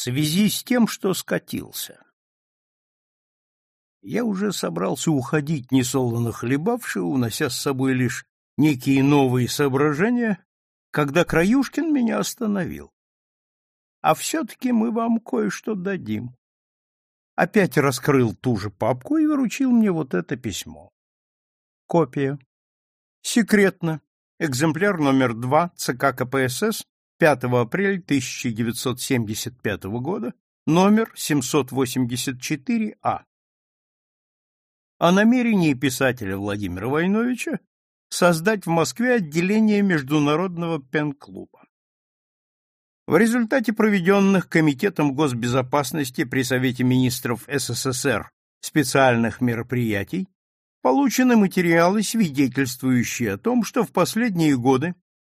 связи с тем, что скатился. Я уже собрался уходить, несолоно хлебавши, унося с собой лишь некие новые соображения, когда Краюшкин меня остановил. А все-таки мы вам кое-что дадим. Опять раскрыл ту же папку и вручил мне вот это письмо. Копия. Секретно. Экземпляр номер два ЦК КПСС 5 апреля 1975 года, номер 784А. О намерении писателя Владимира Войновича создать в Москве отделение Международного пен-клуба. В результате проведенных Комитетом госбезопасности при Совете министров СССР специальных мероприятий получены материалы, свидетельствующие о том, что в последние годы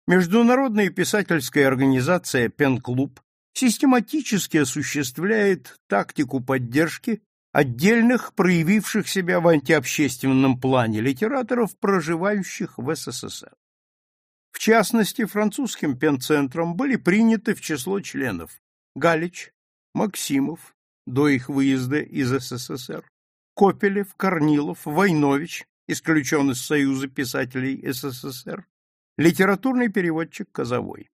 Международная писательская организация Пен-клуб систематически осуществляет тактику поддержки отдельных проявивших себя в антиобщественном плане литераторов, проживающих в СССР. В частности, французским пенцентром были приняты в число членов Галич, Максимов, до их выезда из СССР, Копелев, Корнилов, Войнович, исключен из Союза писателей СССР, литературный переводчик Казовой.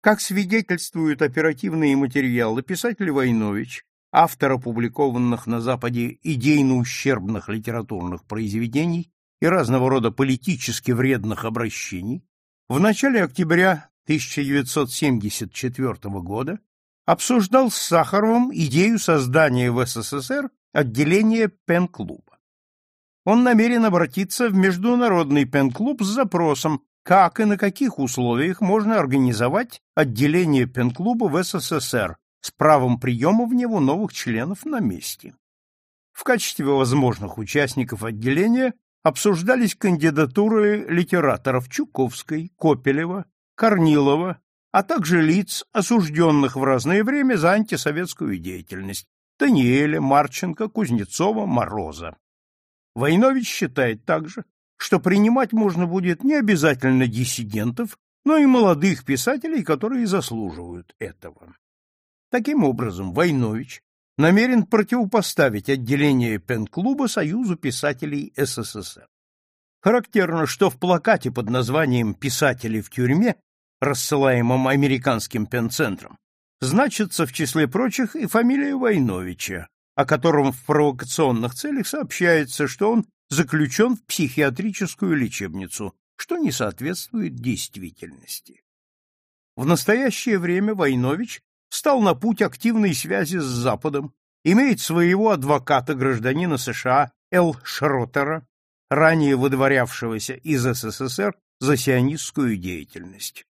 Как свидетельствуют оперативные материалы, писатель Войнович, автор опубликованных на Западе идейно-ущербных литературных произведений и разного рода политически вредных обращений, в начале октября 1974 года обсуждал с Сахаровым идею создания в СССР отделения пен-клуба. Он намерен обратиться в Международный пен-клуб с запросом, как и на каких условиях можно организовать отделение пен-клуба в СССР с правом приема в него новых членов на месте. В качестве возможных участников отделения обсуждались кандидатуры литераторов Чуковской, Копелева, Корнилова, а также лиц, осужденных в разное время за антисоветскую деятельность Даниэля, Марченко, Кузнецова, Мороза. Войнович считает также, что принимать можно будет не обязательно диссидентов, но и молодых писателей, которые заслуживают этого. Таким образом, Войнович намерен противопоставить отделение пен-клуба Союзу писателей СССР. Характерно, что в плакате под названием «Писатели в тюрьме», рассылаемом американским пен-центром, значится в числе прочих и фамилия Войновича, о котором в провокационных целях сообщается, что он заключен в психиатрическую лечебницу, что не соответствует действительности. В настоящее время Войнович стал на путь активной связи с Западом, имеет своего адвоката гражданина США Эл Шротера, ранее выдворявшегося из СССР за сионистскую деятельность.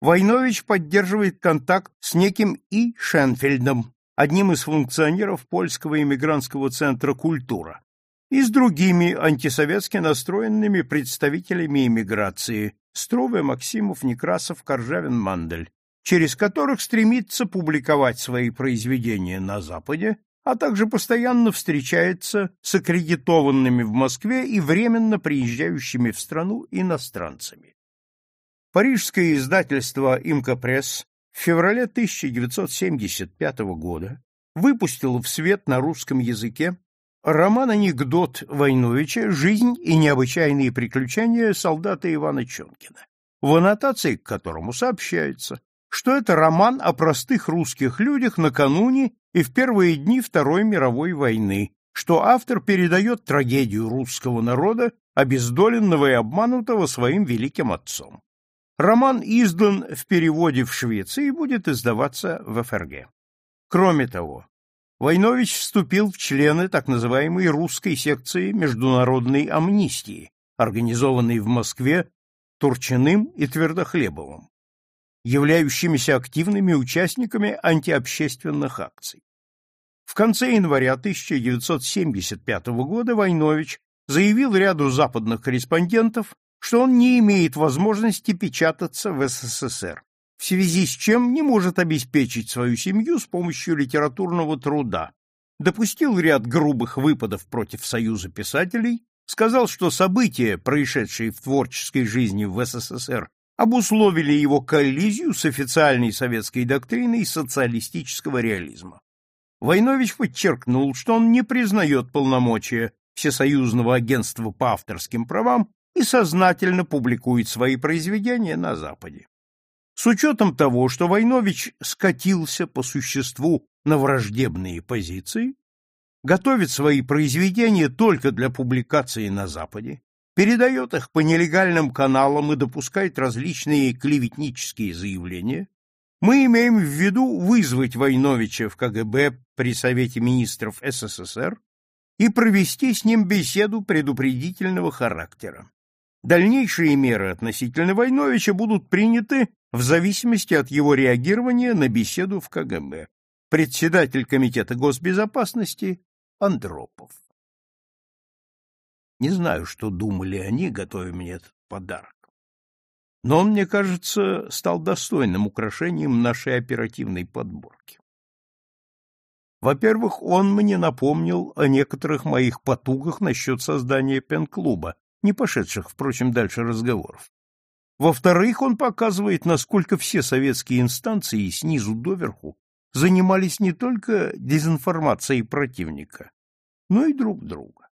Войнович поддерживает контакт с неким И. Шенфельдом, одним из функционеров польского иммигрантского центра «Культура», и с другими антисоветски настроенными представителями иммиграции Струве, Максимов, Некрасов, Коржавин, Мандель через которых стремится публиковать свои произведения на Западе, а также постоянно встречается с аккредитованными в Москве и временно приезжающими в страну иностранцами. Парижское издательство «Имкопресс» в феврале 1975 года выпустило в свет на русском языке роман-анекдот Войновича «Жизнь и необычайные приключения солдата Ивана Чонкина», в аннотации к которому сообщается, что это роман о простых русских людях накануне и в первые дни Второй мировой войны, что автор передает трагедию русского народа, обездоленного и обманутого своим великим отцом. Роман издан в переводе в Швеции и будет издаваться в ФРГ. Кроме того, Войнович вступил в члены так называемой русской секции международной амнистии, организованной в Москве Турчиным и Твердохлебовым являющимися активными участниками антиобщественных акций. В конце января 1975 года Войнович заявил ряду западных корреспондентов, что он не имеет возможности печататься в СССР, в связи с чем не может обеспечить свою семью с помощью литературного труда, допустил ряд грубых выпадов против Союза писателей, сказал, что события, происшедшие в творческой жизни в СССР обусловили его коллизию с официальной советской доктриной социалистического реализма. Войнович подчеркнул, что он не признает полномочия Всесоюзного агентства по авторским правам и сознательно публикует свои произведения на Западе. С учетом того, что Войнович скатился по существу на враждебные позиции, готовит свои произведения только для публикации на Западе, передает их по нелегальным каналам и допускает различные клеветнические заявления, мы имеем в виду вызвать Войновича в КГБ при Совете министров СССР и провести с ним беседу предупредительного характера. Дальнейшие меры относительно Войновича будут приняты в зависимости от его реагирования на беседу в КГБ. Председатель Комитета госбезопасности Андропов. Не знаю, что думали они, готовя мне этот подарок. Но он, мне кажется, стал достойным украшением нашей оперативной подборки. Во-первых, он мне напомнил о некоторых моих потугах насчет создания пен-клуба, не пошедших, впрочем, дальше разговоров. Во-вторых, он показывает, насколько все советские инстанции снизу доверху занимались не только дезинформацией противника, но и друг друга.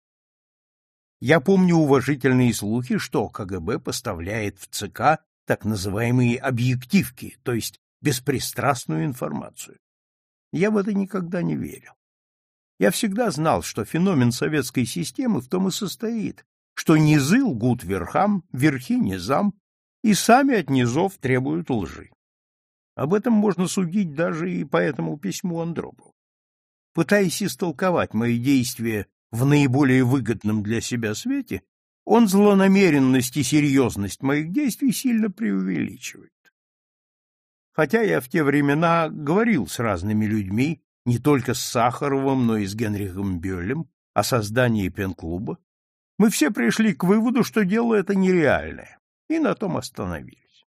Я помню уважительные слухи, что КГБ поставляет в ЦК так называемые объективки, то есть беспристрастную информацию. Я в это никогда не верил. Я всегда знал, что феномен советской системы в том и состоит, что низы лгут верхам, верхи низам, и сами от низов требуют лжи. Об этом можно судить даже и по этому письму Андропову. Пытаясь истолковать мои действия в наиболее выгодном для себя свете, он злонамеренность и серьезность моих действий сильно преувеличивает. Хотя я в те времена говорил с разными людьми, не только с Сахаровым, но и с Генрихом Бёлем, о создании пен-клуба, мы все пришли к выводу, что дело это нереальное, и на том остановились.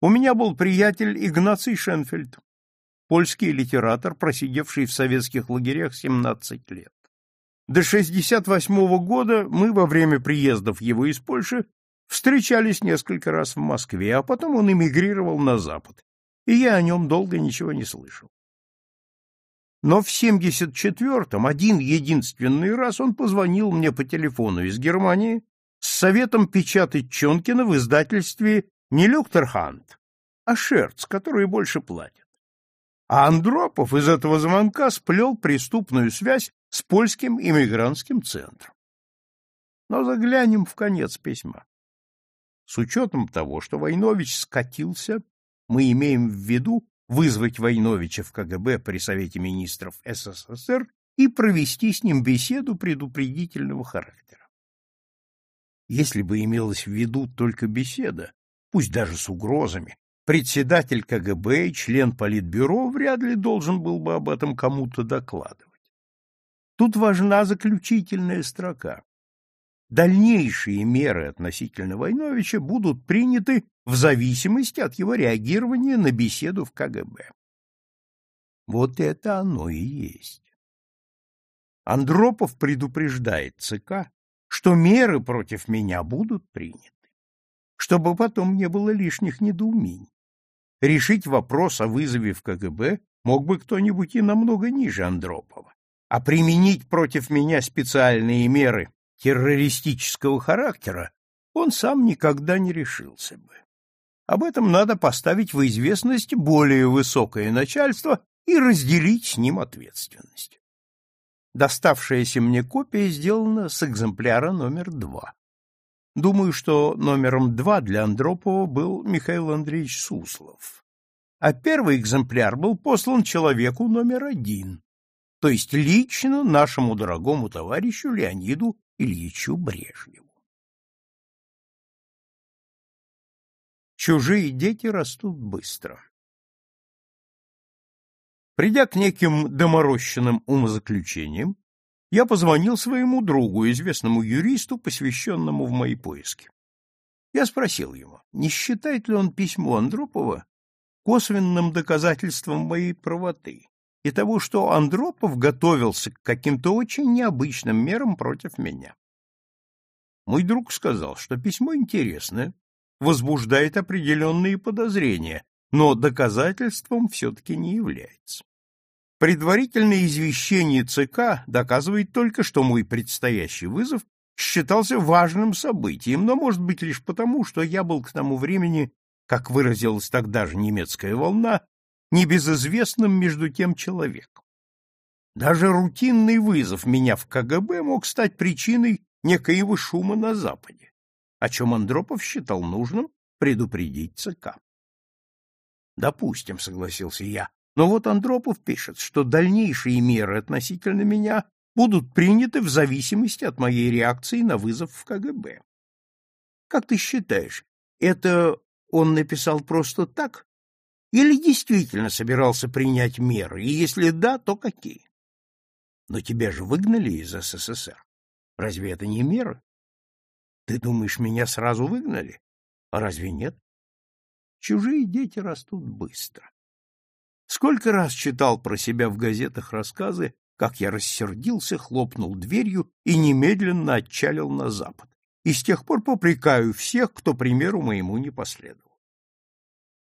У меня был приятель Игнаций Шенфельд, польский литератор, просидевший в советских лагерях 17 лет. До 68 -го года мы во время приездов его из Польши встречались несколько раз в Москве, а потом он эмигрировал на Запад, и я о нем долго ничего не слышал. Но в 74-м один единственный раз он позвонил мне по телефону из Германии с советом печатать Чонкина в издательстве не Люктерхант, а Шерц, которые больше платят. А Андропов из этого звонка сплел преступную связь с польским иммигрантским центром. Но заглянем в конец письма. С учетом того, что Войнович скатился, мы имеем в виду вызвать Войновича в КГБ при Совете министров СССР и провести с ним беседу предупредительного характера. Если бы имелась в виду только беседа, пусть даже с угрозами, председатель КГБ и член Политбюро вряд ли должен был бы об этом кому-то докладывать. Тут важна заключительная строка. Дальнейшие меры относительно Войновича будут приняты в зависимости от его реагирования на беседу в КГБ. Вот это оно и есть. Андропов предупреждает ЦК, что меры против меня будут приняты чтобы потом не было лишних недоумений. Решить вопрос о вызове в КГБ мог бы кто-нибудь и намного ниже Андропова, а применить против меня специальные меры террористического характера он сам никогда не решился бы. Об этом надо поставить в известность более высокое начальство и разделить с ним ответственность. Доставшаяся мне копия сделана с экземпляра номер два. Думаю, что номером два для Андропова был Михаил Андреевич Суслов. А первый экземпляр был послан человеку номер один, то есть лично нашему дорогому товарищу Леониду Ильичу Брежневу. Чужие дети растут быстро. Придя к неким доморощенным умозаключениям, я позвонил своему другу, известному юристу, посвященному в мои поиски. Я спросил его, не считает ли он письмо Андропова косвенным доказательством моей правоты и того, что Андропов готовился к каким-то очень необычным мерам против меня. Мой друг сказал, что письмо интересное, возбуждает определенные подозрения, но доказательством все-таки не является. Предварительное извещение ЦК доказывает только, что мой предстоящий вызов считался важным событием, но, может быть, лишь потому, что я был к тому времени, как выразилась тогда же немецкая волна, небезызвестным между тем человеком. Даже рутинный вызов меня в КГБ мог стать причиной некоего шума на Западе, о чем Андропов считал нужным предупредить ЦК. Допустим, согласился я, но вот Андропов пишет, что дальнейшие меры относительно меня будут приняты в зависимости от моей реакции на вызов в КГБ. Как ты считаешь, это он написал просто так? Или действительно собирался принять меры, и если да, то какие? Но тебя же выгнали из СССР. Разве это не мера? Ты думаешь, меня сразу выгнали? А разве нет? Чужие дети растут быстро. Сколько раз читал про себя в газетах рассказы, как я рассердился, хлопнул дверью и немедленно отчалил на запад. И с тех пор попрекаю всех, кто примеру моему не последовал.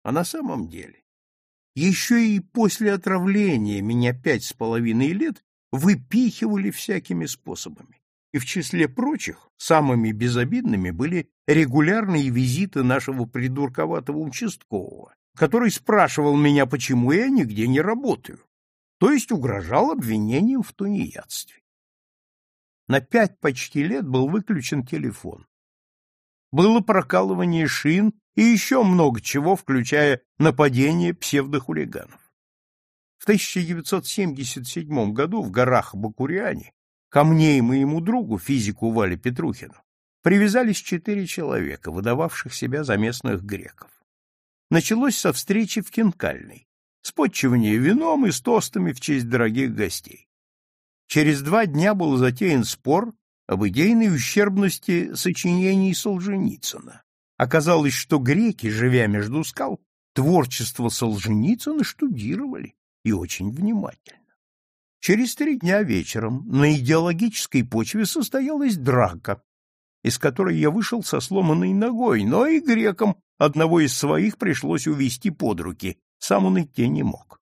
А на самом деле, еще и после отравления меня пять с половиной лет выпихивали всякими способами и в числе прочих самыми безобидными были регулярные визиты нашего придурковатого участкового, который спрашивал меня, почему я нигде не работаю, то есть угрожал обвинением в тунеядстве. На пять почти лет был выключен телефон. Было прокалывание шин и еще много чего, включая нападение псевдохулиганов. В 1977 году в горах Бакуриане Ко мне и моему другу, физику Вале Петрухину, привязались четыре человека, выдававших себя за местных греков. Началось со встречи в Кенкальной, с подчивания вином и с тостами в честь дорогих гостей. Через два дня был затеян спор об идейной ущербности сочинений Солженицына. Оказалось, что греки, живя между скал, творчество Солженицына штудировали и очень внимательно. Через три дня вечером на идеологической почве состоялась драка, из которой я вышел со сломанной ногой, но и грекам одного из своих пришлось увести под руки, сам он идти не мог.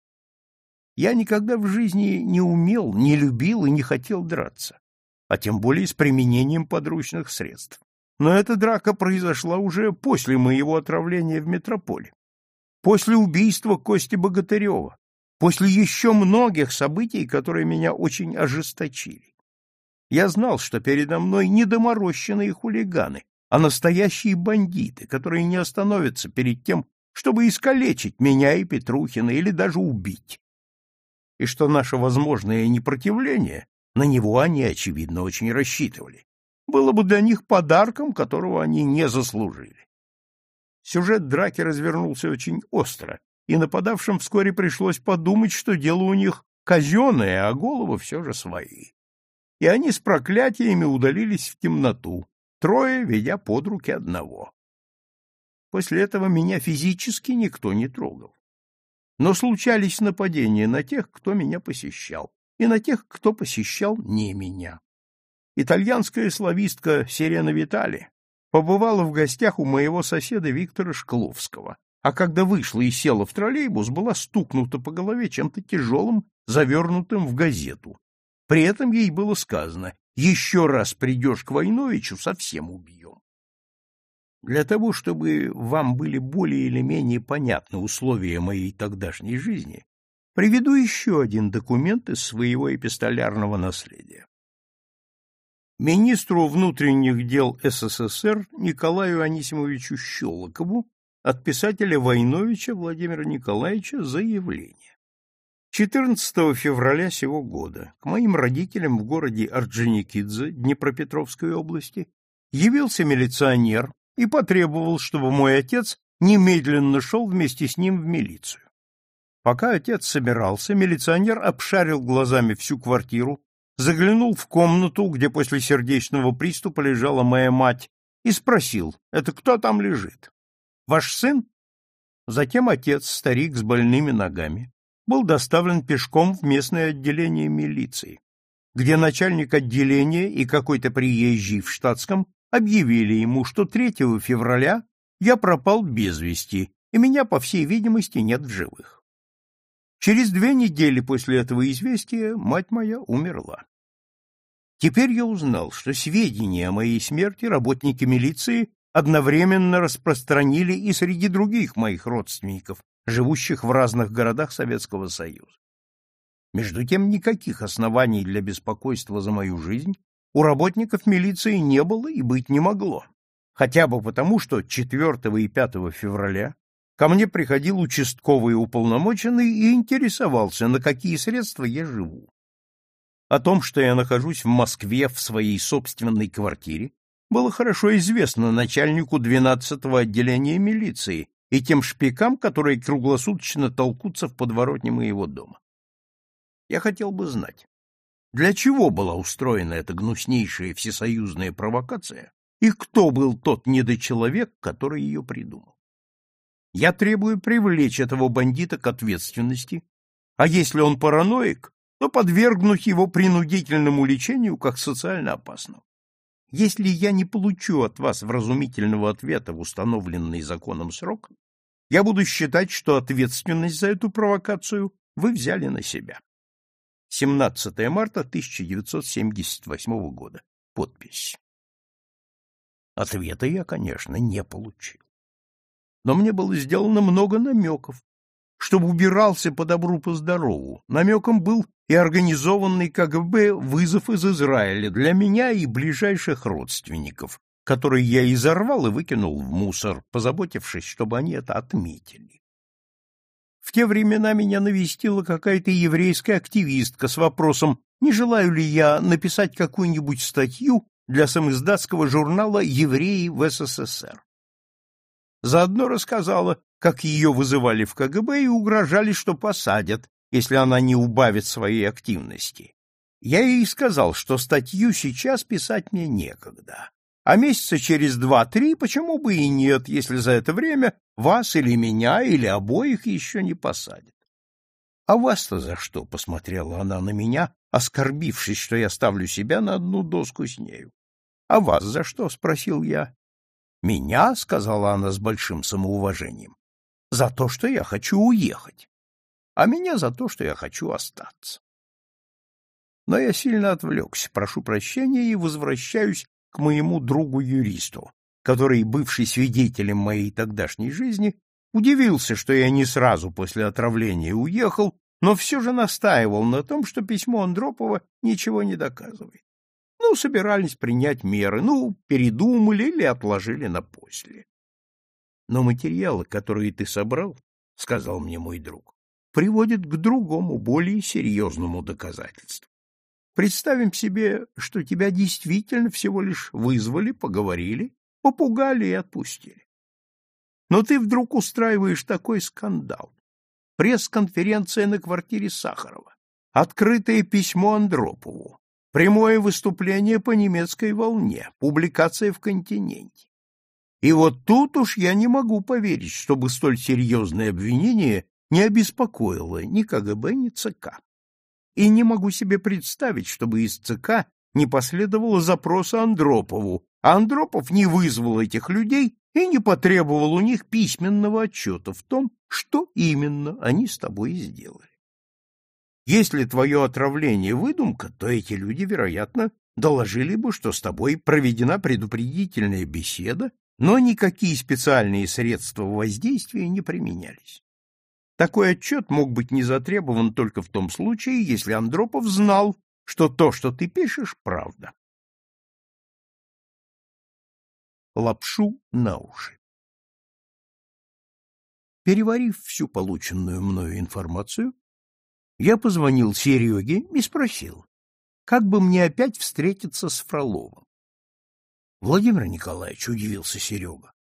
Я никогда в жизни не умел, не любил и не хотел драться, а тем более с применением подручных средств. Но эта драка произошла уже после моего отравления в метрополе, после убийства Кости Богатырева, после еще многих событий, которые меня очень ожесточили. Я знал, что передо мной не доморощенные хулиганы, а настоящие бандиты, которые не остановятся перед тем, чтобы искалечить меня и Петрухина или даже убить. И что наше возможное непротивление, на него они, очевидно, очень рассчитывали, было бы для них подарком, которого они не заслужили. Сюжет драки развернулся очень остро, и нападавшим вскоре пришлось подумать, что дело у них казенное, а головы все же свои. И они с проклятиями удалились в темноту, трое ведя под руки одного. После этого меня физически никто не трогал. Но случались нападения на тех, кто меня посещал, и на тех, кто посещал не меня. Итальянская славистка Сирена Витали побывала в гостях у моего соседа Виктора Шкловского, а когда вышла и села в троллейбус, была стукнута по голове чем-то тяжелым, завернутым в газету. При этом ей было сказано «Еще раз придешь к Войновичу, совсем убьем». Для того, чтобы вам были более или менее понятны условия моей тогдашней жизни, приведу еще один документ из своего эпистолярного наследия. Министру внутренних дел СССР Николаю Анисимовичу Щелокову от писателя Войновича Владимира Николаевича заявление. 14 февраля сего года к моим родителям в городе Орджоникидзе Днепропетровской области явился милиционер и потребовал, чтобы мой отец немедленно шел вместе с ним в милицию. Пока отец собирался, милиционер обшарил глазами всю квартиру, заглянул в комнату, где после сердечного приступа лежала моя мать, и спросил, это кто там лежит? Ваш сын? Затем отец, старик с больными ногами, был доставлен пешком в местное отделение милиции, где начальник отделения и какой-то приезжий в штатском объявили ему, что 3 февраля я пропал без вести, и меня, по всей видимости, нет в живых. Через две недели после этого известия мать моя умерла. Теперь я узнал, что сведения о моей смерти работники милиции одновременно распространили и среди других моих родственников, живущих в разных городах Советского Союза. Между тем, никаких оснований для беспокойства за мою жизнь у работников милиции не было и быть не могло, хотя бы потому, что 4 и 5 февраля ко мне приходил участковый уполномоченный и интересовался, на какие средства я живу. О том, что я нахожусь в Москве в своей собственной квартире, было хорошо известно начальнику 12-го отделения милиции и тем шпикам, которые круглосуточно толкутся в подворотне моего дома. Я хотел бы знать, для чего была устроена эта гнуснейшая всесоюзная провокация и кто был тот недочеловек, который ее придумал. Я требую привлечь этого бандита к ответственности, а если он параноик, то подвергнуть его принудительному лечению как социально опасного. Если я не получу от вас вразумительного ответа в установленный законом срок, я буду считать, что ответственность за эту провокацию вы взяли на себя. 17 марта 1978 года. Подпись. Ответа я, конечно, не получил. Но мне было сделано много намеков, чтобы убирался по добру, по здорову. Намеком был и организованный КГБ вызов из Израиля для меня и ближайших родственников, который я изорвал и выкинул в мусор, позаботившись, чтобы они это отметили. В те времена меня навестила какая-то еврейская активистка с вопросом, не желаю ли я написать какую-нибудь статью для самоиздатского журнала «Евреи в СССР». Заодно рассказала, как ее вызывали в КГБ и угрожали, что посадят, если она не убавит своей активности. Я ей сказал, что статью сейчас писать мне некогда, а месяца через два-три почему бы и нет, если за это время вас или меня, или обоих еще не посадят. — А вас-то за что? — посмотрела она на меня, оскорбившись, что я ставлю себя на одну доску с нею. — А вас за что? — спросил я. — Меня, — сказала она с большим самоуважением, — за то, что я хочу уехать, а меня за то, что я хочу остаться. Но я сильно отвлекся, прошу прощения и возвращаюсь к моему другу-юристу, который, бывший свидетелем моей тогдашней жизни, удивился, что я не сразу после отравления уехал, но все же настаивал на том, что письмо Андропова ничего не доказывает. Ну, собирались принять меры, ну, передумали или отложили на после. Но материалы, которые ты собрал, — сказал мне мой друг, — приводят к другому, более серьезному доказательству. Представим себе, что тебя действительно всего лишь вызвали, поговорили, попугали и отпустили. Но ты вдруг устраиваешь такой скандал. Пресс-конференция на квартире Сахарова, открытое письмо Андропову, прямое выступление по немецкой волне, публикация в «Континенте». И вот тут уж я не могу поверить, чтобы столь серьезное обвинение не обеспокоило ни КГБ, ни ЦК и не могу себе представить, чтобы из ЦК не последовало запроса Андропову, а Андропов не вызвал этих людей и не потребовал у них письменного отчета в том, что именно они с тобой сделали. Если твое отравление выдумка, то эти люди, вероятно, доложили бы, что с тобой проведена предупредительная беседа, но никакие специальные средства воздействия не применялись. Такой отчет мог быть не затребован только в том случае, если Андропов знал, что то, что ты пишешь, правда. Лапшу на уши. Переварив всю полученную мною информацию, я позвонил Сереге и спросил, как бы мне опять встретиться с Фроловым. Владимир Николаевич удивился Серега.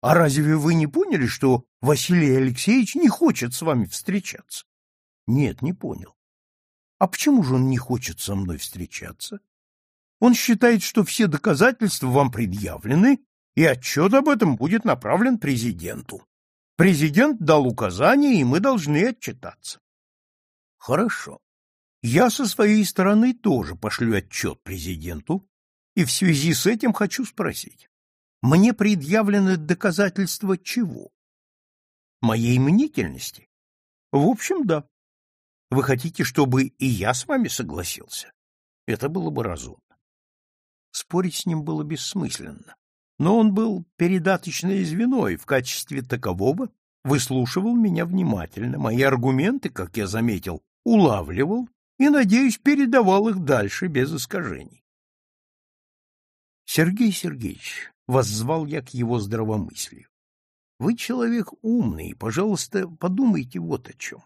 А разве вы не поняли, что Василий Алексеевич не хочет с вами встречаться? Нет, не понял. А почему же он не хочет со мной встречаться? Он считает, что все доказательства вам предъявлены, и отчет об этом будет направлен президенту. Президент дал указание, и мы должны отчитаться. Хорошо. Я со своей стороны тоже пошлю отчет президенту, и в связи с этим хочу спросить. Мне предъявлены доказательства чего? Моей мнительности? В общем, да. Вы хотите, чтобы и я с вами согласился? Это было бы разумно. Спорить с ним было бессмысленно, но он был передаточное звено и в качестве такового выслушивал меня внимательно, мои аргументы, как я заметил, улавливал и, надеюсь, передавал их дальше без искажений. Сергей Сергеевич, воззвал я к его здравомыслию. Вы человек умный, пожалуйста, подумайте вот о чем.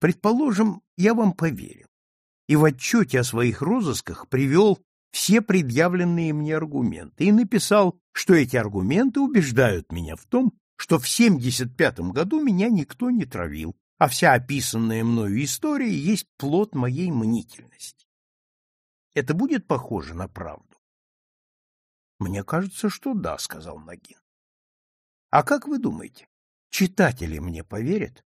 Предположим, я вам поверил и в отчете о своих розысках привел все предъявленные мне аргументы и написал, что эти аргументы убеждают меня в том, что в 75 году меня никто не травил, а вся описанная мною история есть плод моей мнительности. Это будет похоже на правду? Мне кажется, что да, сказал Нагин. А как вы думаете, читатели мне поверят?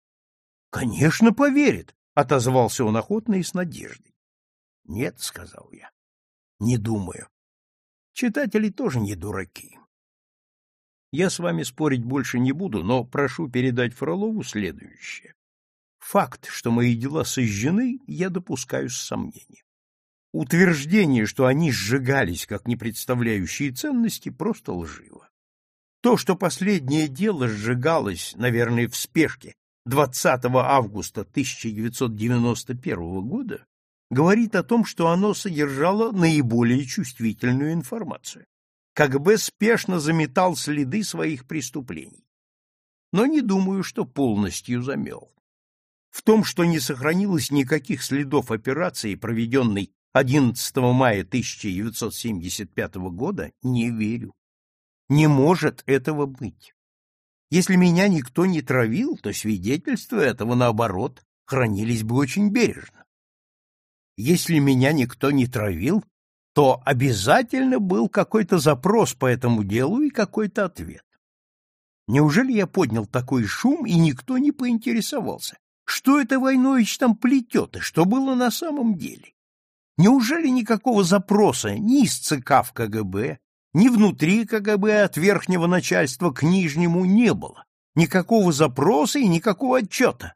Конечно, поверят, отозвался он охотно и с надеждой. Нет, сказал я. Не думаю. Читатели тоже не дураки. Я с вами спорить больше не буду, но прошу передать Фролову следующее. Факт, что мои дела сожжены, я допускаю с сомнением. Утверждение, что они сжигались как не представляющие ценности, просто лживо. То, что последнее дело сжигалось, наверное, в спешке 20 августа 1991 года, говорит о том, что оно содержало наиболее чувствительную информацию. КГБ спешно заметал следы своих преступлений. Но не думаю, что полностью замел. В том, что не сохранилось никаких следов операции, проведенной 11 мая 1975 года, не верю. Не может этого быть. Если меня никто не травил, то свидетельства этого, наоборот, хранились бы очень бережно. Если меня никто не травил, то обязательно был какой-то запрос по этому делу и какой-то ответ. Неужели я поднял такой шум, и никто не поинтересовался, что это Войнович там плетет и что было на самом деле? Неужели никакого запроса ни из ЦК в КГБ, ни внутри КГБ от верхнего начальства к нижнему не было? Никакого запроса и никакого отчета?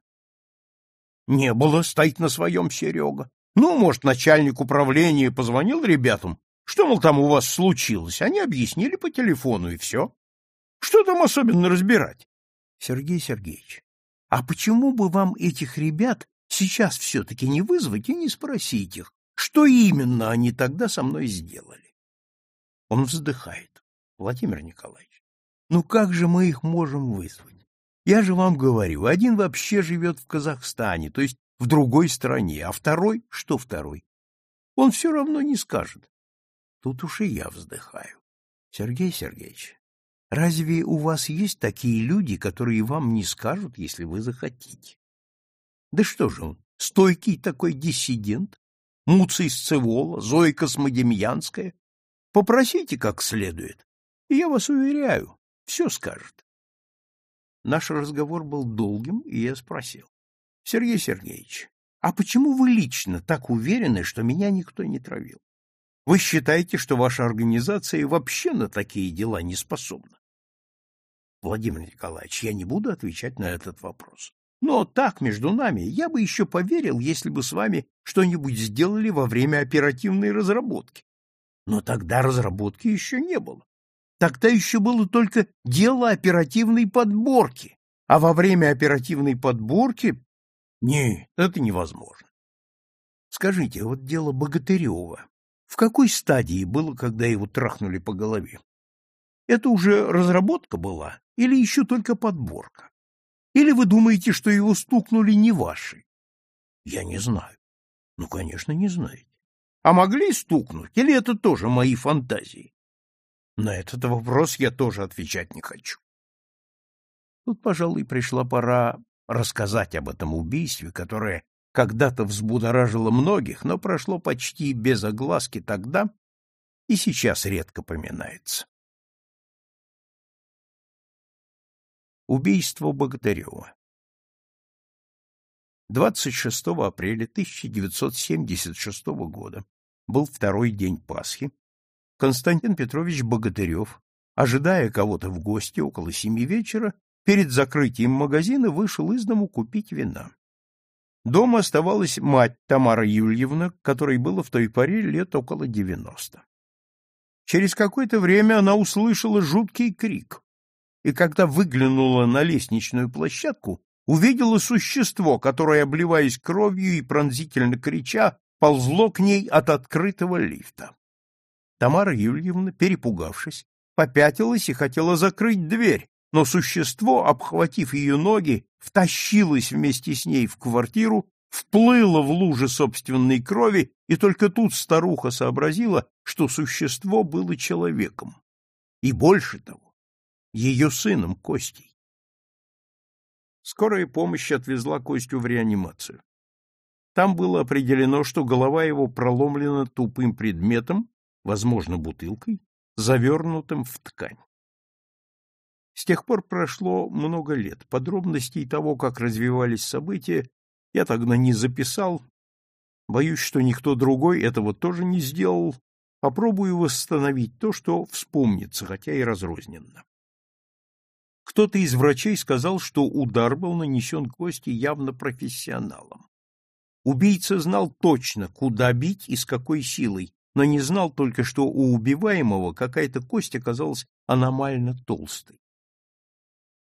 Не было, стоит на своем Серега. Ну, может, начальник управления позвонил ребятам, что, мол, там у вас случилось. Они объяснили по телефону, и все. Что там особенно разбирать? Сергей Сергеевич, а почему бы вам этих ребят сейчас все-таки не вызвать и не спросить их, что именно они тогда со мной сделали? Он вздыхает. Владимир Николаевич, ну как же мы их можем вызвать? Я же вам говорю, один вообще живет в Казахстане, то есть в другой стране, а второй, что второй? Он все равно не скажет. Тут уж и я вздыхаю. Сергей Сергеевич, Разве у вас есть такие люди, которые вам не скажут, если вы захотите? Да что же он, стойкий такой диссидент? Муций Сцевола, Зоя Космодемьянская? Попросите как следует, и я вас уверяю, все скажет. Наш разговор был долгим, и я спросил. — Сергей Сергеевич, а почему вы лично так уверены, что меня никто не травил? Вы считаете, что ваша организация вообще на такие дела не способна? Владимир Николаевич, я не буду отвечать на этот вопрос. Но так, между нами, я бы еще поверил, если бы с вами что-нибудь сделали во время оперативной разработки. Но тогда разработки еще не было. Тогда еще было только дело оперативной подборки. А во время оперативной подборки... Нет, это невозможно. Скажите, вот дело Богатырева в какой стадии было, когда его трахнули по голове? Это уже разработка была или еще только подборка? Или вы думаете, что его стукнули не ваши? Я не знаю. Ну, конечно, не знаете. А могли стукнуть, или это тоже мои фантазии? На этот вопрос я тоже отвечать не хочу. Тут, пожалуй, пришла пора рассказать об этом убийстве, которое когда-то взбудоражило многих, но прошло почти без огласки тогда и сейчас редко поминается. Убийство Богатырева 26 апреля 1976 года был второй день Пасхи. Константин Петрович Богатырев, ожидая кого-то в гости около семи вечера, перед закрытием магазина вышел из дому купить вина. Дома оставалась мать Тамара Юльевна, которой было в той поре лет около девяносто. Через какое-то время она услышала жуткий крик, и когда выглянула на лестничную площадку, увидела существо, которое, обливаясь кровью и пронзительно крича, ползло к ней от открытого лифта. Тамара Юльевна, перепугавшись, попятилась и хотела закрыть дверь, но существо, обхватив ее ноги, втащилось вместе с ней в квартиру, вплыло в луже собственной крови, и только тут старуха сообразила, что существо было человеком. И больше того, ее сыном Костей. Скорая помощь отвезла Костю в реанимацию. Там было определено, что голова его проломлена тупым предметом, возможно, бутылкой, завернутым в ткань. С тех пор прошло много лет. Подробностей того, как развивались события, я тогда не записал. Боюсь, что никто другой этого тоже не сделал. Попробую восстановить то, что вспомнится, хотя и разрозненно. Кто-то из врачей сказал, что удар был нанесен Косте явно профессионалом. Убийца знал точно, куда бить и с какой силой, но не знал только, что у убиваемого какая-то кость оказалась аномально толстой.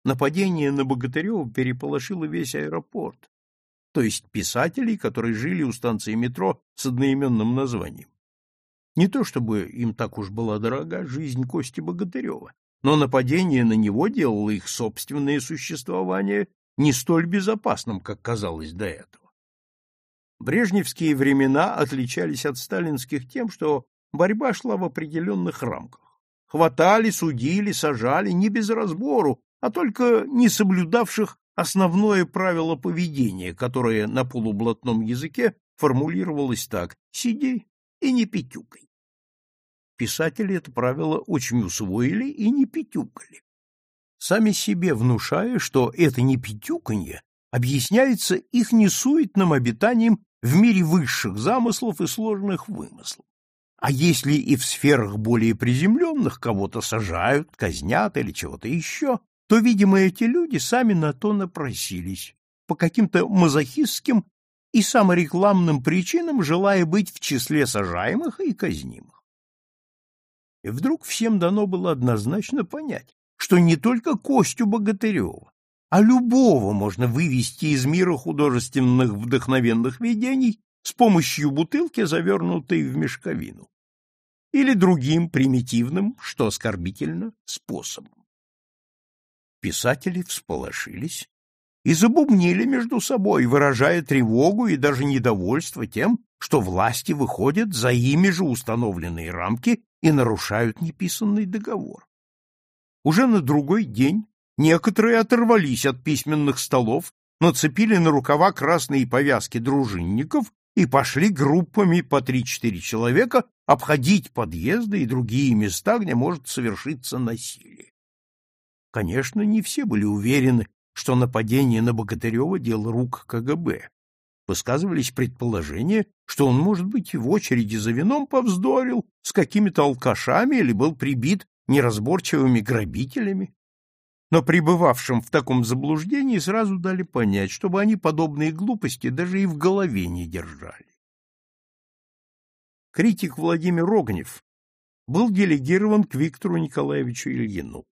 Нападение на Богатырева переполошило весь аэропорт, то есть писателей, которые жили у станции метро с одноименным названием. Не то чтобы им так уж была дорога жизнь Кости Богатырева, но нападение на него делало их собственное существование не столь безопасным, как казалось до этого. Брежневские времена отличались от сталинских тем, что борьба шла в определенных рамках. Хватали, судили, сажали не без разбору, а только не соблюдавших основное правило поведения, которое на полублатном языке формулировалось так «сиди и не пятюкай». Писатели это правило очень усвоили и не пятюкали, сами себе внушая, что это не пятюканье объясняется их несуетным обитанием в мире высших замыслов и сложных вымыслов. А если и в сферах более приземленных кого-то сажают, казнят или чего-то еще, то, видимо, эти люди сами на то напросились, по каким-то мазохистским и саморекламным причинам, желая быть в числе сажаемых и казнимых. И вдруг всем дано было однозначно понять, что не только Костю Богатырева, а любого можно вывести из мира художественных вдохновенных видений с помощью бутылки, завернутой в мешковину, или другим примитивным, что оскорбительно, способом. Писатели всполошились и забубнили между собой, выражая тревогу и даже недовольство тем, что власти выходят за ими же установленные рамки и нарушают неписанный договор. Уже на другой день некоторые оторвались от письменных столов, нацепили на рукава красные повязки дружинников и пошли группами по три-четыре человека обходить подъезды и другие места, где может совершиться насилие. Конечно, не все были уверены, что нападение на Богатырева — дело рук КГБ. Высказывались предположения, что он, может быть, в очереди за вином повздорил с какими-то алкашами или был прибит неразборчивыми грабителями. Но пребывавшим в таком заблуждении сразу дали понять, чтобы они подобные глупости даже и в голове не держали. Критик Владимир Огнев был делегирован к Виктору Николаевичу Ильину.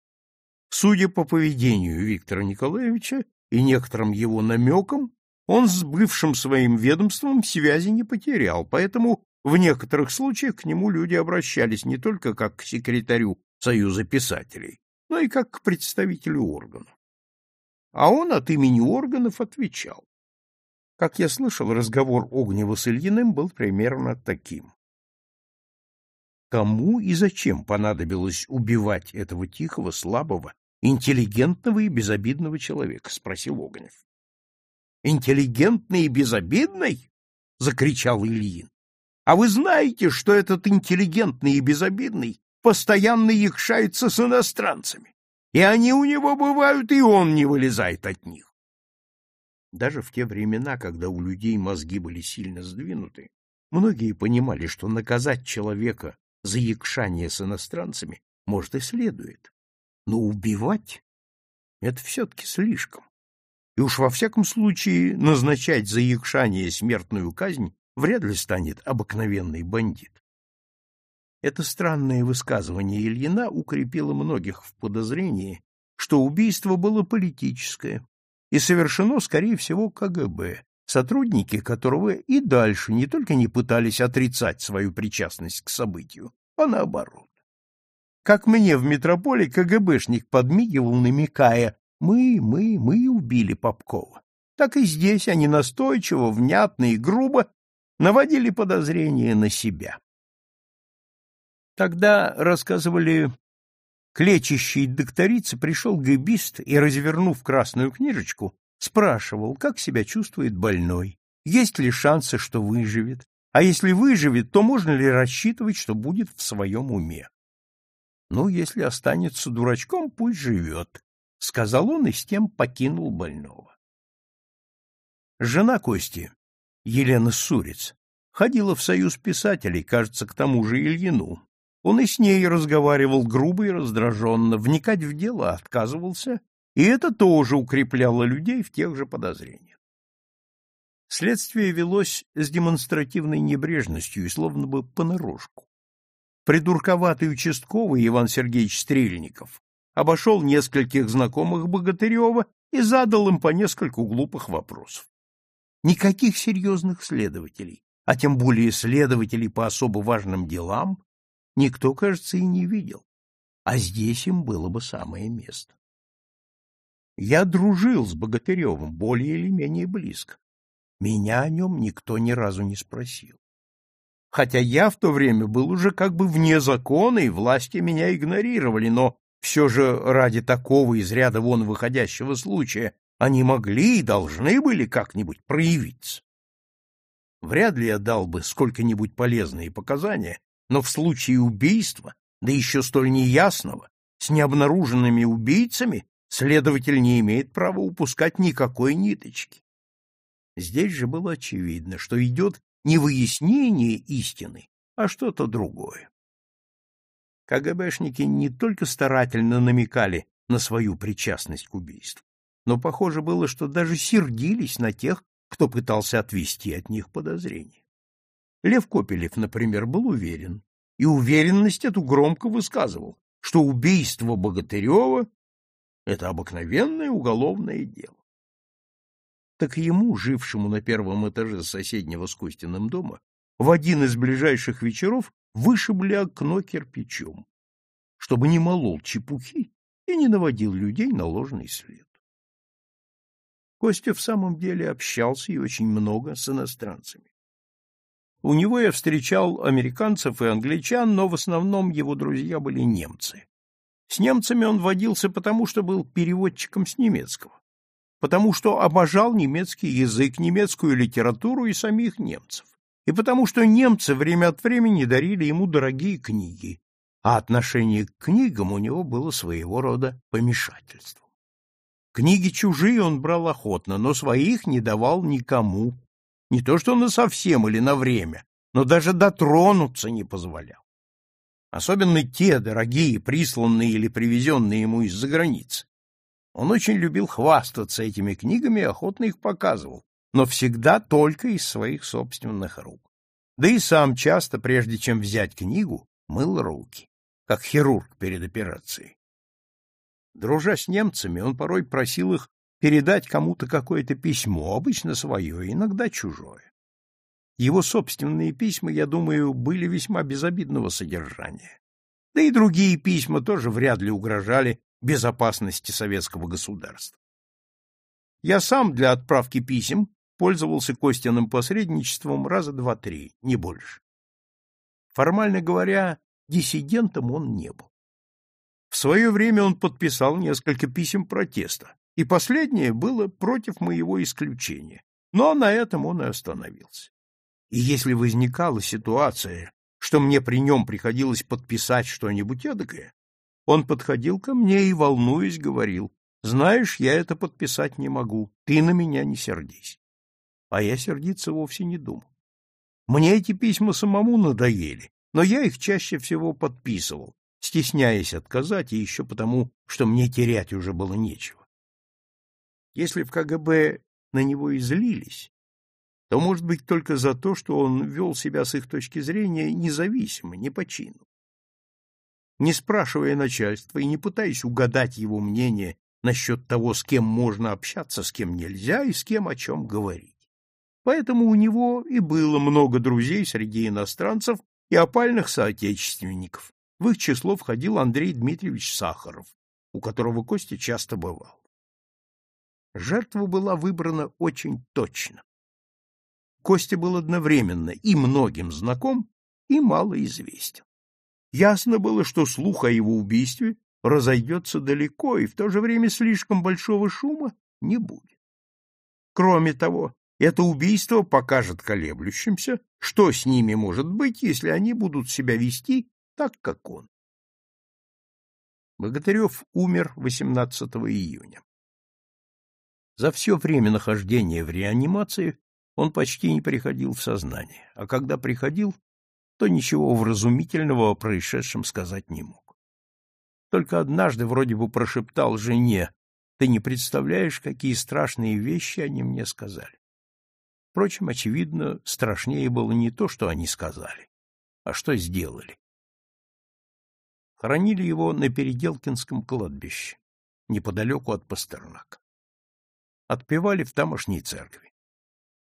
Судя по поведению Виктора Николаевича и некоторым его намекам, он с бывшим своим ведомством связи не потерял, поэтому в некоторых случаях к нему люди обращались не только как к секретарю Союза писателей, но и как к представителю органов. А он от имени органов отвечал. Как я слышал, разговор Огнева с Ильиным был примерно таким. Кому и зачем понадобилось убивать этого тихого, слабого интеллигентного и безобидного человека? — спросил Огнев. — Интеллигентный и безобидный? — закричал Ильин. — А вы знаете, что этот интеллигентный и безобидный постоянно якшается с иностранцами? И они у него бывают, и он не вылезает от них. Даже в те времена, когда у людей мозги были сильно сдвинуты, многие понимали, что наказать человека за якшание с иностранцами может, и следует. Но убивать — это все-таки слишком. И уж во всяком случае назначать за якшание смертную казнь вряд ли станет обыкновенный бандит. Это странное высказывание Ильина укрепило многих в подозрении, что убийство было политическое и совершено, скорее всего, КГБ, сотрудники которого и дальше не только не пытались отрицать свою причастность к событию, а наоборот. Как мне в метрополе КГБшник подмигивал, намекая «Мы, мы, мы убили Попкова». Так и здесь они настойчиво, внятно и грубо наводили подозрения на себя. Тогда, рассказывали, к лечащей докторице пришел гибист и, развернув красную книжечку, спрашивал, как себя чувствует больной, есть ли шансы, что выживет, а если выживет, то можно ли рассчитывать, что будет в своем уме. Ну, если останется дурачком, пусть живет, — сказал он и с тем покинул больного. Жена Кости, Елена Сурец, ходила в союз писателей, кажется, к тому же Ильину. Он и с ней разговаривал грубо и раздраженно, вникать в дело отказывался, и это тоже укрепляло людей в тех же подозрениях. Следствие велось с демонстративной небрежностью и словно бы понарошку. Придурковатый участковый Иван Сергеевич Стрельников обошел нескольких знакомых Богатырева и задал им по нескольку глупых вопросов. Никаких серьезных следователей, а тем более следователей по особо важным делам, никто, кажется, и не видел, а здесь им было бы самое место. Я дружил с Богатыревым более или менее близко. Меня о нем никто ни разу не спросил. Хотя я в то время был уже как бы вне закона, и власти меня игнорировали, но все же ради такого из ряда вон выходящего случая они могли и должны были как-нибудь проявиться. Вряд ли я дал бы сколько-нибудь полезные показания, но в случае убийства, да еще столь неясного, с необнаруженными убийцами, следователь не имеет права упускать никакой ниточки. Здесь же было очевидно, что идет не выяснение истины, а что-то другое. КГБшники не только старательно намекали на свою причастность к убийству, но похоже было, что даже сердились на тех, кто пытался отвести от них подозрения. Лев Копелев, например, был уверен, и уверенность эту громко высказывал, что убийство Богатырева это обыкновенное уголовное дело. Так ему, жившему на первом этаже соседнего с Костиным дома, в один из ближайших вечеров вышибли окно кирпичом, чтобы не молол чепухи и не наводил людей на ложный след. Костя в самом деле общался и очень много с иностранцами. У него я встречал американцев и англичан, но в основном его друзья были немцы. С немцами он водился потому, что был переводчиком с немецкого, потому что обожал немецкий язык, немецкую литературу и самих немцев, и потому что немцы время от времени дарили ему дорогие книги, а отношение к книгам у него было своего рода помешательством. Книги чужие он брал охотно, но своих не давал никому, не то что на совсем или на время, но даже дотронуться не позволял особенно те дорогие, присланные или привезенные ему из-за границы. Он очень любил хвастаться этими книгами и охотно их показывал, но всегда только из своих собственных рук. Да и сам часто, прежде чем взять книгу, мыл руки, как хирург перед операцией. Дружа с немцами, он порой просил их передать кому-то какое-то письмо, обычно свое, иногда чужое. Его собственные письма, я думаю, были весьма безобидного содержания. Да и другие письма тоже вряд ли угрожали безопасности советского государства. Я сам для отправки писем пользовался Костяным посредничеством раза два-три, не больше. Формально говоря, диссидентом он не был. В свое время он подписал несколько писем протеста, и последнее было против моего исключения, но на этом он и остановился. И если возникала ситуация, что мне при нем приходилось подписать что-нибудь эдакое, он подходил ко мне и, волнуясь, говорил, «Знаешь, я это подписать не могу, ты на меня не сердись». А я сердиться вовсе не думал. Мне эти письма самому надоели, но я их чаще всего подписывал, стесняясь отказать и еще потому, что мне терять уже было нечего. Если в КГБ на него и злились, то, может быть, только за то, что он вел себя с их точки зрения независимо, не по чину. Не спрашивая начальства и не пытаясь угадать его мнение насчет того, с кем можно общаться, с кем нельзя и с кем о чем говорить. Поэтому у него и было много друзей среди иностранцев и опальных соотечественников. В их число входил Андрей Дмитриевич Сахаров, у которого Костя часто бывал. Жертва была выбрана очень точно. Костя был одновременно и многим знаком, и малоизвестен. Ясно было, что слух о его убийстве разойдется далеко, и в то же время слишком большого шума не будет. Кроме того, это убийство покажет колеблющимся, что с ними может быть, если они будут себя вести так, как он. Богатырев умер 18 июня. За все время нахождения в реанимации он почти не приходил в сознание, а когда приходил, то ничего вразумительного о происшедшем сказать не мог. Только однажды вроде бы прошептал жене, «Ты не представляешь, какие страшные вещи они мне сказали». Впрочем, очевидно, страшнее было не то, что они сказали, а что сделали. Хоронили его на Переделкинском кладбище, неподалеку от Пастернака. Отпевали в тамошней церкви.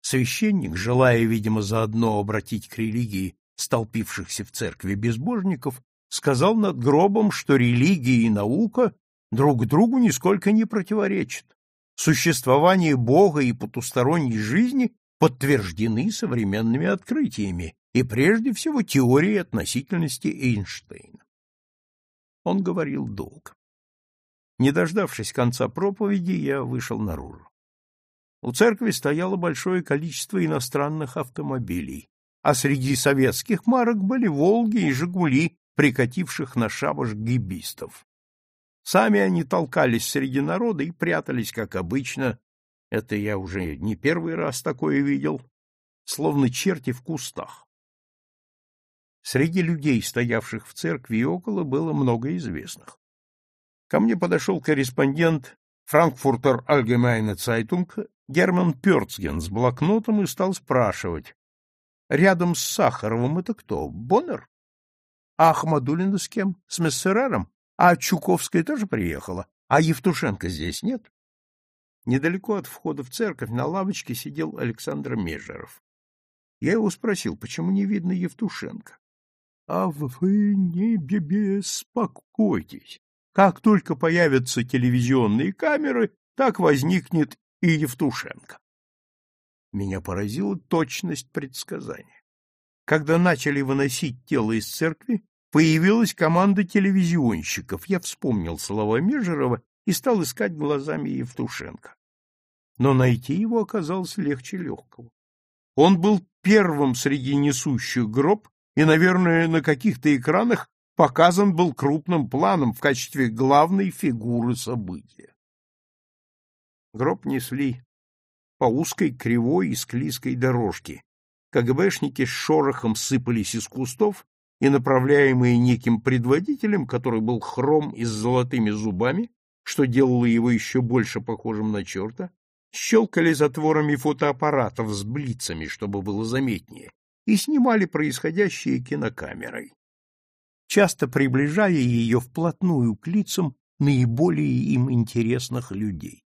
Священник, желая, видимо, заодно обратить к религии столпившихся в церкви безбожников, сказал над гробом, что религия и наука друг другу нисколько не противоречат. Существование Бога и потусторонней жизни подтверждены современными открытиями и прежде всего теорией относительности Эйнштейна. Он говорил долго. Не дождавшись конца проповеди, я вышел наружу. У церкви стояло большое количество иностранных автомобилей, а среди советских марок были «Волги» и «Жигули», прикативших на шабаш гибистов. Сами они толкались среди народа и прятались, как обычно, это я уже не первый раз такое видел, словно черти в кустах. Среди людей, стоявших в церкви и около, было много известных. Ко мне подошел корреспондент Франкфуртер Allgemeine Zeitung Герман Пёрцген с блокнотом и стал спрашивать. Рядом с Сахаровым это кто? Боннер? А Ахмадулина с кем? С Мессерером? А Чуковская тоже приехала? А Евтушенко здесь нет? Недалеко от входа в церковь на лавочке сидел Александр Межеров. Я его спросил, почему не видно Евтушенко. — А вы не беспокойтесь. Как только появятся телевизионные камеры, так возникнет и Евтушенко. Меня поразила точность предсказания. Когда начали выносить тело из церкви, появилась команда телевизионщиков. Я вспомнил слова Межерова и стал искать глазами Евтушенко но найти его оказалось легче легкого. Он был первым среди несущих гроб, и, наверное, на каких-то экранах показан был крупным планом в качестве главной фигуры события. Гроб несли по узкой, кривой и склизкой дорожке. КГБшники с шорохом сыпались из кустов, и, направляемые неким предводителем, который был хром и с золотыми зубами, что делало его еще больше похожим на черта, щелкали затворами фотоаппаратов с блицами, чтобы было заметнее, и снимали происходящее кинокамерой, часто приближая ее вплотную к лицам наиболее им интересных людей.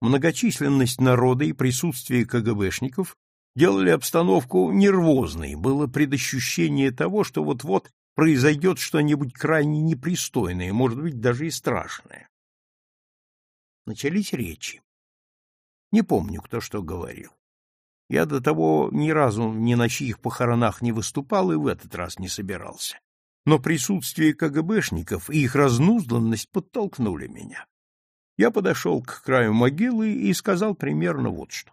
Многочисленность народа и присутствие КГБшников делали обстановку нервозной, было предощущение того, что вот-вот произойдет что-нибудь крайне непристойное, может быть, даже и страшное. Начались речи. Не помню, кто что говорил. Я до того ни разу ни на чьих похоронах не выступал и в этот раз не собирался. Но присутствие КГБшников и их разнузданность подтолкнули меня. Я подошел к краю могилы и сказал примерно вот что.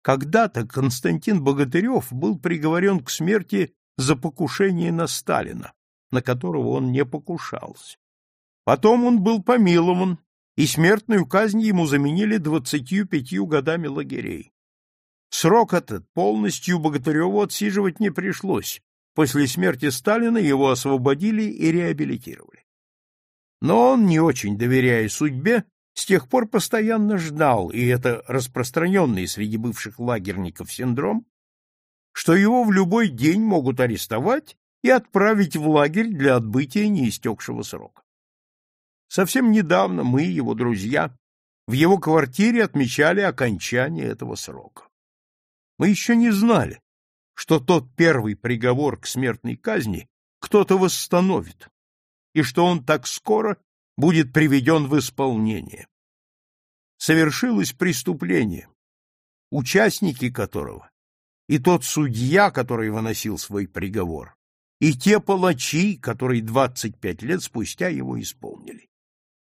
Когда-то Константин Богатырев был приговорен к смерти за покушение на Сталина, на которого он не покушался. Потом он был помилован и смертную казнь ему заменили двадцатью пятью годами лагерей. Срок этот полностью Богатыреву отсиживать не пришлось, после смерти Сталина его освободили и реабилитировали. Но он, не очень доверяя судьбе, с тех пор постоянно ждал, и это распространенный среди бывших лагерников синдром, что его в любой день могут арестовать и отправить в лагерь для отбытия неистекшего срока. Совсем недавно мы, его друзья, в его квартире отмечали окончание этого срока. Мы еще не знали, что тот первый приговор к смертной казни кто-то восстановит, и что он так скоро будет приведен в исполнение. Совершилось преступление, участники которого, и тот судья, который выносил свой приговор, и те палачи, которые 25 лет спустя его исполнили.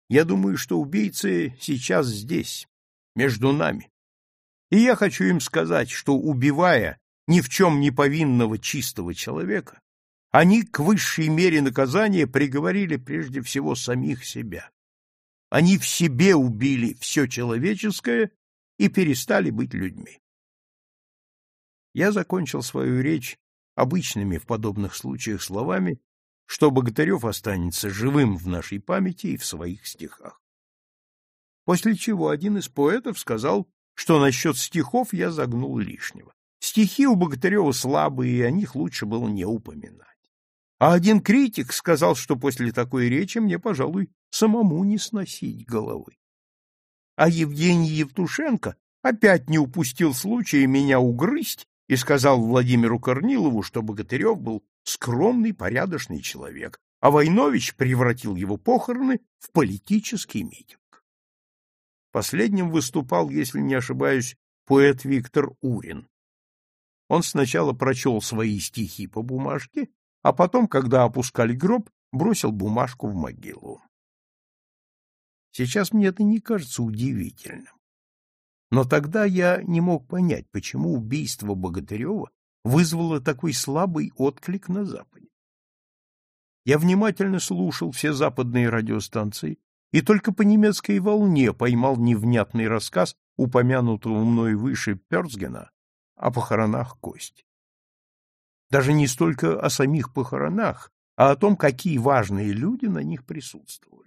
Я думаю, что убийцы сейчас здесь, между нами. И я хочу им сказать, что, убивая ни в чем не повинного чистого человека, они к высшей мере наказания приговорили прежде всего самих себя. Они в себе убили все человеческое и перестали быть людьми. Я закончил свою речь обычными в подобных случаях словами, что Богатырев останется живым в нашей памяти и в своих стихах. После чего один из поэтов сказал, что насчет стихов я загнул лишнего. Стихи у Богатырева слабые, и о них лучше было не упоминать. А один критик сказал, что после такой речи мне, пожалуй, самому не сносить головы. А Евгений Евтушенко опять не упустил случая меня угрызть и сказал Владимиру Корнилову, что Богатырев был скромный, порядочный человек, а Войнович превратил его похороны в политический митинг. Последним выступал, если не ошибаюсь, поэт Виктор Урин. Он сначала прочел свои стихи по бумажке, а потом, когда опускали гроб, бросил бумажку в могилу. Сейчас мне это не кажется удивительным. Но тогда я не мог понять, почему убийство Богатырева вызвало такой слабый отклик на Западе. Я внимательно слушал все западные радиостанции и только по немецкой волне поймал невнятный рассказ упомянутого мной выше Перцгена о похоронах Кости даже не столько о самих похоронах, а о том, какие важные люди на них присутствовали.